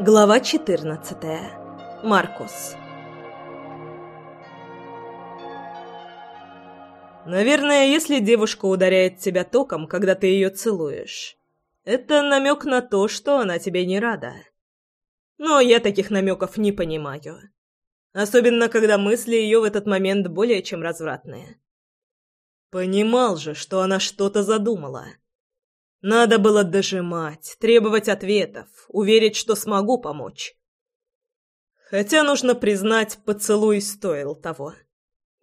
Глава 14. Маркус. Наверное, если девушка ударяет тебя током, когда ты ее целуешь, это намек на то, что она тебе не рада. Но я таких намеков не понимаю. Особенно, когда мысли ее в этот момент более чем развратные. Понимал же, что она что-то задумала. Надо было дожимать, требовать ответов, уверить, что смогу помочь. Хотя, нужно признать, поцелуй стоил того.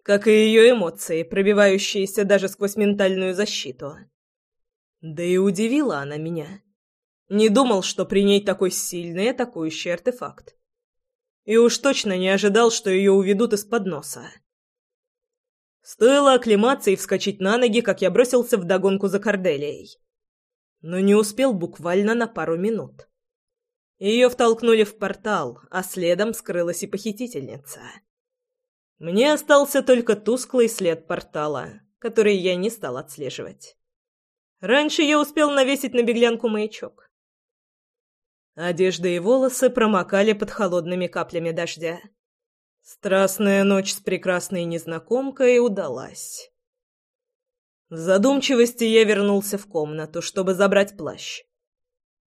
Как и ее эмоции, пробивающиеся даже сквозь ментальную защиту. Да и удивила она меня. Не думал, что при ней такой сильный атакующий артефакт. И уж точно не ожидал, что ее уведут из-под носа. Стоило оклематься и вскочить на ноги, как я бросился в догонку за Корделией но не успел буквально на пару минут. Ее втолкнули в портал, а следом скрылась и похитительница. Мне остался только тусклый след портала, который я не стал отслеживать. Раньше я успел навесить на беглянку маячок. Одежда и волосы промокали под холодными каплями дождя. Страстная ночь с прекрасной незнакомкой удалась. В задумчивости я вернулся в комнату, чтобы забрать плащ.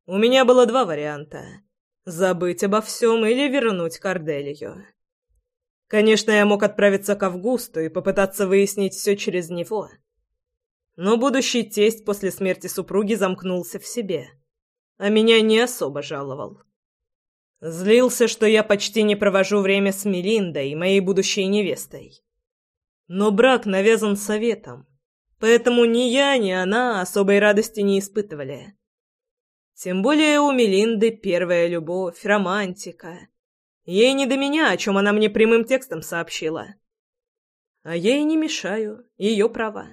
У меня было два варианта — забыть обо всем или вернуть Корделию. Конечно, я мог отправиться к Августу и попытаться выяснить все через него. Но будущий тесть после смерти супруги замкнулся в себе, а меня не особо жаловал. Злился, что я почти не провожу время с Мелиндой, моей будущей невестой. Но брак навязан советом, Поэтому ни я, ни она особой радости не испытывали. Тем более у Мелинды первая любовь, романтика. Ей не до меня, о чем она мне прямым текстом сообщила. А я ей не мешаю, ее права.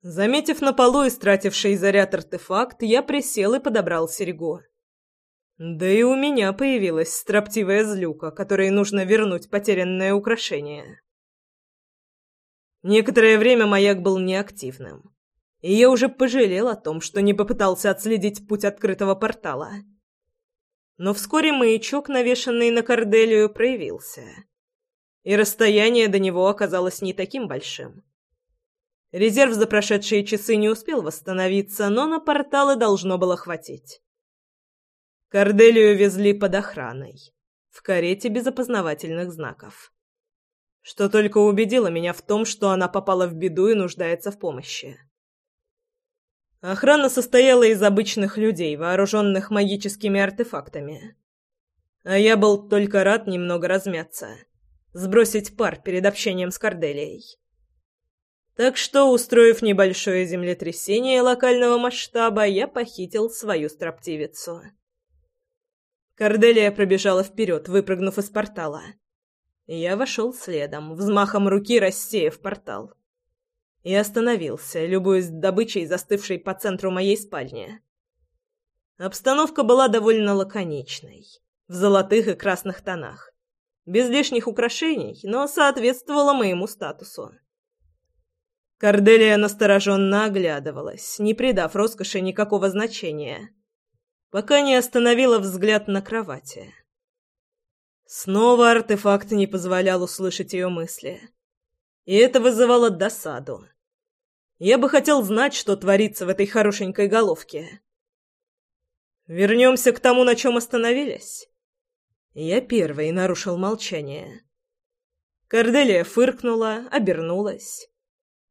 Заметив на полу истративший заряд артефакт, я присел и подобрал серьгу. Да и у меня появилась строптивая злюка, которой нужно вернуть потерянное украшение. Некоторое время маяк был неактивным, и я уже пожалел о том, что не попытался отследить путь открытого портала. Но вскоре маячок, навешанный на Корделию, проявился, и расстояние до него оказалось не таким большим. Резерв за прошедшие часы не успел восстановиться, но на порталы должно было хватить. Корделию везли под охраной, в карете без опознавательных знаков что только убедило меня в том, что она попала в беду и нуждается в помощи. Охрана состояла из обычных людей, вооруженных магическими артефактами. А я был только рад немного размяться, сбросить пар перед общением с Корделией. Так что, устроив небольшое землетрясение локального масштаба, я похитил свою строптивицу. Корделия пробежала вперед, выпрыгнув из портала — я вошел следом, взмахом руки рассеяв портал. И остановился, любуясь добычей, застывшей по центру моей спальни. Обстановка была довольно лаконичной, в золотых и красных тонах. Без лишних украшений, но соответствовала моему статусу. Корделия настороженно оглядывалась, не придав роскоши никакого значения, пока не остановила взгляд на кровати. Снова артефакт не позволял услышать ее мысли. И это вызывало досаду. Я бы хотел знать, что творится в этой хорошенькой головке. Вернемся к тому, на чем остановились. Я первый нарушил молчание. Корделия фыркнула, обернулась.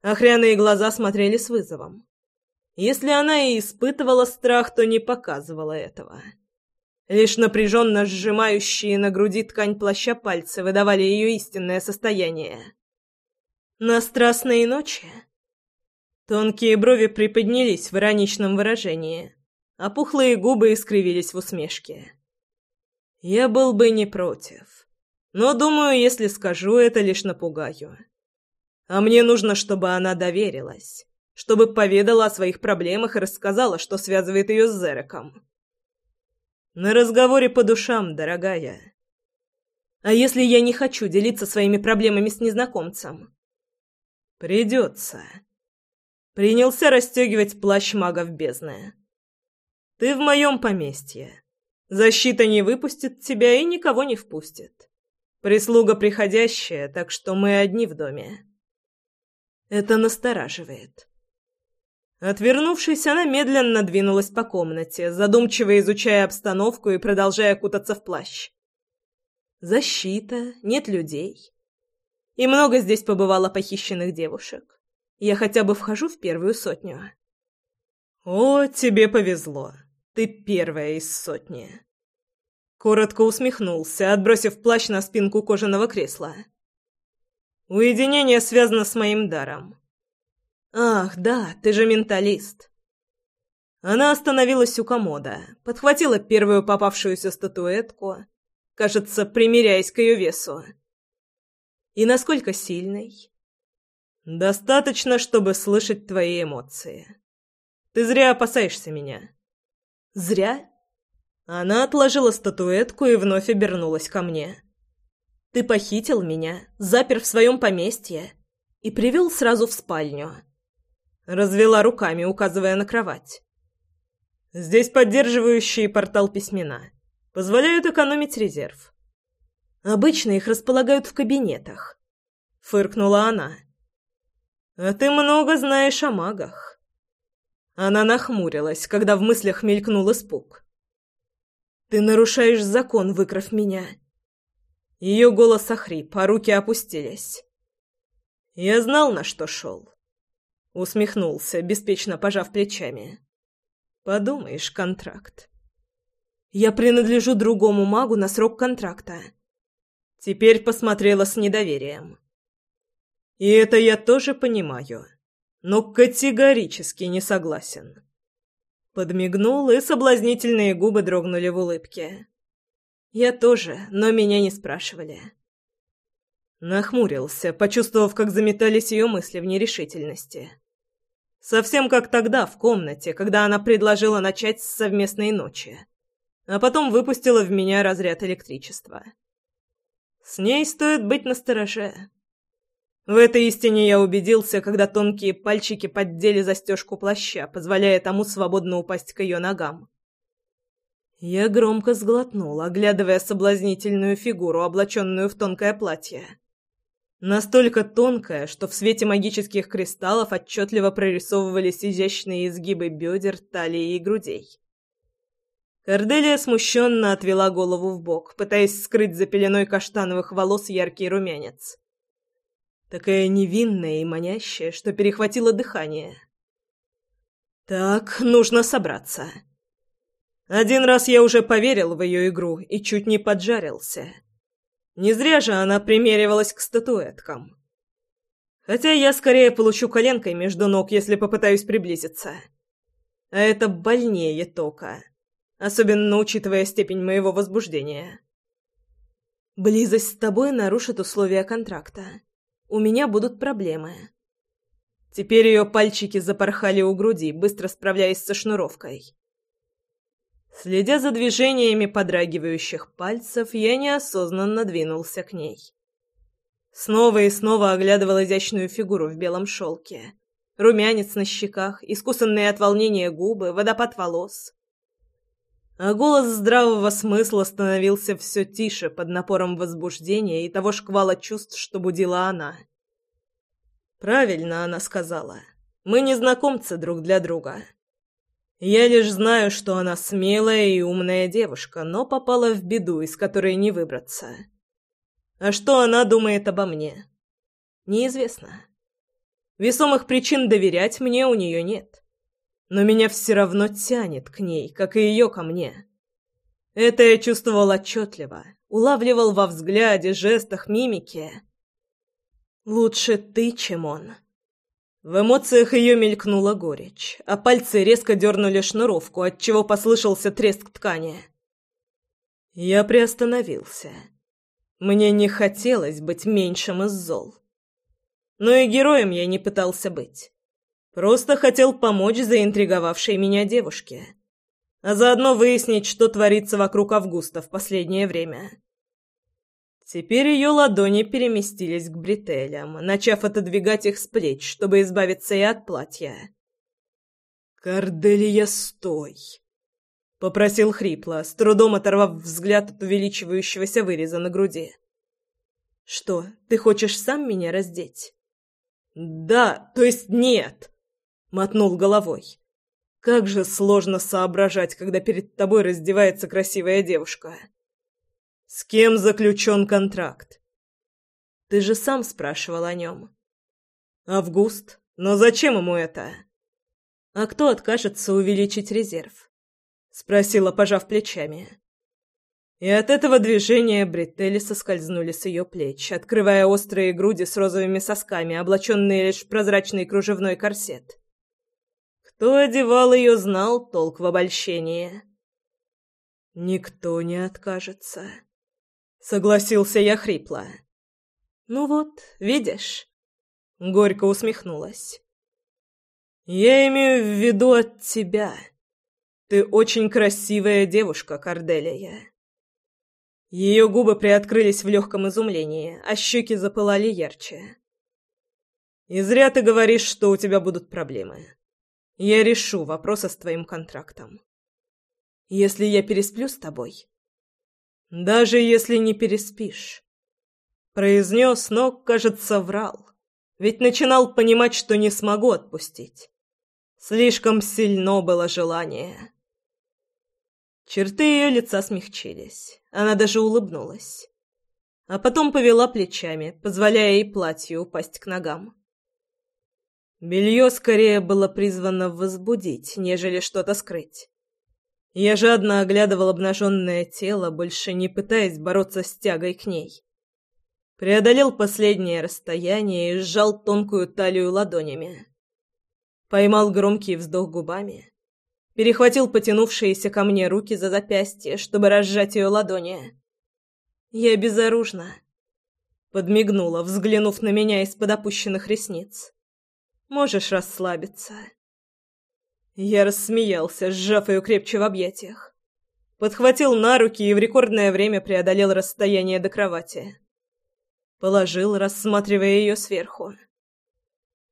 Охряные глаза смотрели с вызовом. Если она и испытывала страх, то не показывала этого. Лишь напряженно сжимающие на груди ткань плаща пальцы выдавали ее истинное состояние. На страстные ночи тонкие брови приподнялись в ироничном выражении, а пухлые губы искривились в усмешке. Я был бы не против, но думаю, если скажу это, лишь напугаю. А мне нужно, чтобы она доверилась, чтобы поведала о своих проблемах и рассказала, что связывает ее с Зереком. На разговоре по душам, дорогая. А если я не хочу делиться своими проблемами с незнакомцем? Придется. Принялся расстегивать плащ магов бездны. Ты в моем поместье. Защита не выпустит тебя и никого не впустит. Прислуга приходящая, так что мы одни в доме. Это настораживает. Отвернувшись, она медленно двинулась по комнате, задумчиво изучая обстановку и продолжая кутаться в плащ. Защита, нет людей. И много здесь побывало похищенных девушек. Я хотя бы вхожу в первую сотню. О, тебе повезло. Ты первая из сотни. Коротко усмехнулся, отбросив плащ на спинку кожаного кресла. Уединение связано с моим даром. Ах, да, ты же менталист. Она остановилась у комода, подхватила первую попавшуюся статуэтку, кажется, примиряясь к ее весу. И насколько сильный? Достаточно, чтобы слышать твои эмоции. Ты зря опасаешься меня. Зря? Она отложила статуэтку и вновь обернулась ко мне. Ты похитил меня, запер в своем поместье и привел сразу в спальню. Развела руками, указывая на кровать. Здесь поддерживающие портал письмена. Позволяют экономить резерв. Обычно их располагают в кабинетах. Фыркнула она. А ты много знаешь о магах. Она нахмурилась, когда в мыслях мелькнул испуг. Ты нарушаешь закон, выкрав меня. Ее голос охрип, а руки опустились. Я знал, на что шел. Усмехнулся, беспечно пожав плечами. Подумаешь, контракт. Я принадлежу другому магу на срок контракта. Теперь посмотрела с недоверием. И это я тоже понимаю, но категорически не согласен. Подмигнул, и соблазнительные губы дрогнули в улыбке. Я тоже, но меня не спрашивали. Нахмурился, почувствовав, как заметались ее мысли в нерешительности. Совсем как тогда, в комнате, когда она предложила начать с совместной ночи, а потом выпустила в меня разряд электричества. С ней стоит быть настороже. В этой истине я убедился, когда тонкие пальчики поддели застежку плаща, позволяя тому свободно упасть к ее ногам. Я громко сглотнул, оглядывая соблазнительную фигуру, облаченную в тонкое платье. Настолько тонкая, что в свете магических кристаллов отчетливо прорисовывались изящные изгибы бедер, талии и грудей. Корделия смущенно отвела голову в бок, пытаясь скрыть за пеленой каштановых волос яркий румянец. Такая невинная и манящая, что перехватило дыхание. «Так, нужно собраться». Один раз я уже поверил в ее игру и чуть не поджарился. Не зря же она примеривалась к статуэткам. Хотя я скорее получу коленкой между ног, если попытаюсь приблизиться. А это больнее тока, особенно учитывая степень моего возбуждения. Близость с тобой нарушит условия контракта. У меня будут проблемы. Теперь ее пальчики запорхали у груди, быстро справляясь со шнуровкой. Следя за движениями подрагивающих пальцев, я неосознанно двинулся к ней. Снова и снова оглядывал изящную фигуру в белом шелке. Румянец на щеках, искусанные от волнения губы, водопад волос. А голос здравого смысла становился все тише под напором возбуждения и того шквала чувств, что будила она. Правильно она сказала. Мы не знакомцы друг для друга. Я лишь знаю, что она смелая и умная девушка, но попала в беду, из которой не выбраться. А что она думает обо мне? Неизвестно. Весомых причин доверять мне у нее нет. Но меня все равно тянет к ней, как и ее ко мне. Это я чувствовал отчетливо, улавливал во взгляде, жестах, мимике. Лучше ты, чем он. В эмоциях ее мелькнула горечь, а пальцы резко дернули шнуровку, отчего послышался треск ткани. Я приостановился. Мне не хотелось быть меньшим из зол. Но и героем я не пытался быть. Просто хотел помочь заинтриговавшей меня девушке. А заодно выяснить, что творится вокруг Августа в последнее время. Теперь ее ладони переместились к бретелям, начав отодвигать их с плеч, чтобы избавиться и от платья. «Корделия, стой!» Попросил хрипло, с трудом оторвав взгляд от увеличивающегося выреза на груди. «Что, ты хочешь сам меня раздеть?» «Да, то есть нет!» — мотнул головой. «Как же сложно соображать, когда перед тобой раздевается красивая девушка!» «С кем заключен контракт?» «Ты же сам спрашивал о нем». «Август? Но зачем ему это?» «А кто откажется увеличить резерв?» — спросила, пожав плечами. И от этого движения бретели соскользнули с ее плеч, открывая острые груди с розовыми сосками, облаченные лишь в прозрачный кружевной корсет. Кто одевал ее, знал толк в обольщении. «Никто не откажется», — согласился я хрипло. «Ну вот, видишь?» — горько усмехнулась. «Я имею в виду от тебя. Ты очень красивая девушка, Корделия». Ее губы приоткрылись в легком изумлении, а щеки запылали ярче. «И зря ты говоришь, что у тебя будут проблемы. Я решу вопрос с твоим контрактом. Если я пересплю с тобой...» «Даже если не переспишь...» Произнес, но, кажется, врал. Ведь начинал понимать, что не смогу отпустить. Слишком сильно было желание. Черты ее лица смягчились. Она даже улыбнулась. А потом повела плечами, позволяя ей платью упасть к ногам. Белье скорее было призвано возбудить, нежели что-то скрыть. Я жадно оглядывал обнаженное тело, больше не пытаясь бороться с тягой к ней. Преодолел последнее расстояние и сжал тонкую талию ладонями. Поймал громкий вздох губами перехватил потянувшиеся ко мне руки за запястье, чтобы разжать ее ладони. «Я безоружна», — подмигнула, взглянув на меня из-под опущенных ресниц. «Можешь расслабиться». Я рассмеялся, сжав ее крепче в объятиях. Подхватил на руки и в рекордное время преодолел расстояние до кровати. Положил, рассматривая ее сверху.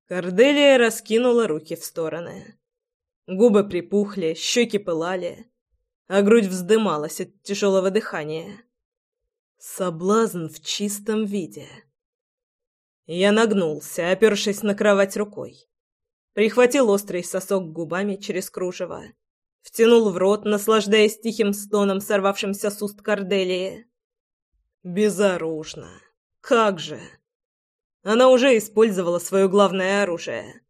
Корделия раскинула руки в стороны. Губы припухли, щеки пылали, а грудь вздымалась от тяжелого дыхания. Соблазн в чистом виде. Я нагнулся, опершись на кровать рукой. Прихватил острый сосок губами через кружево. Втянул в рот, наслаждаясь тихим стоном, сорвавшимся с уст Корделии. Безоружно. Как же! Она уже использовала свое главное оружие.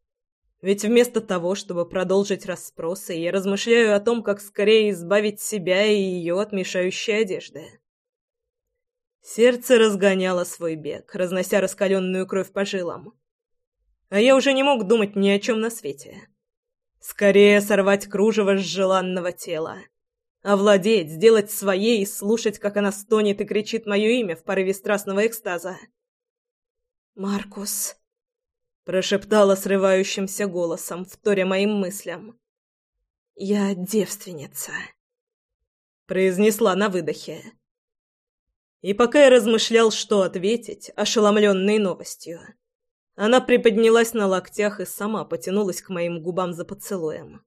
Ведь вместо того, чтобы продолжить расспросы, я размышляю о том, как скорее избавить себя и ее от мешающей одежды. Сердце разгоняло свой бег, разнося раскаленную кровь по жилам. А я уже не мог думать ни о чем на свете. Скорее сорвать кружево с желанного тела. Овладеть, сделать своей и слушать, как она стонет и кричит мое имя в порыве страстного экстаза. «Маркус», прошептала срывающимся голосом, вторя моим мыслям. «Я девственница», — произнесла на выдохе. И пока я размышлял, что ответить, ошеломленной новостью, она приподнялась на локтях и сама потянулась к моим губам за поцелуем.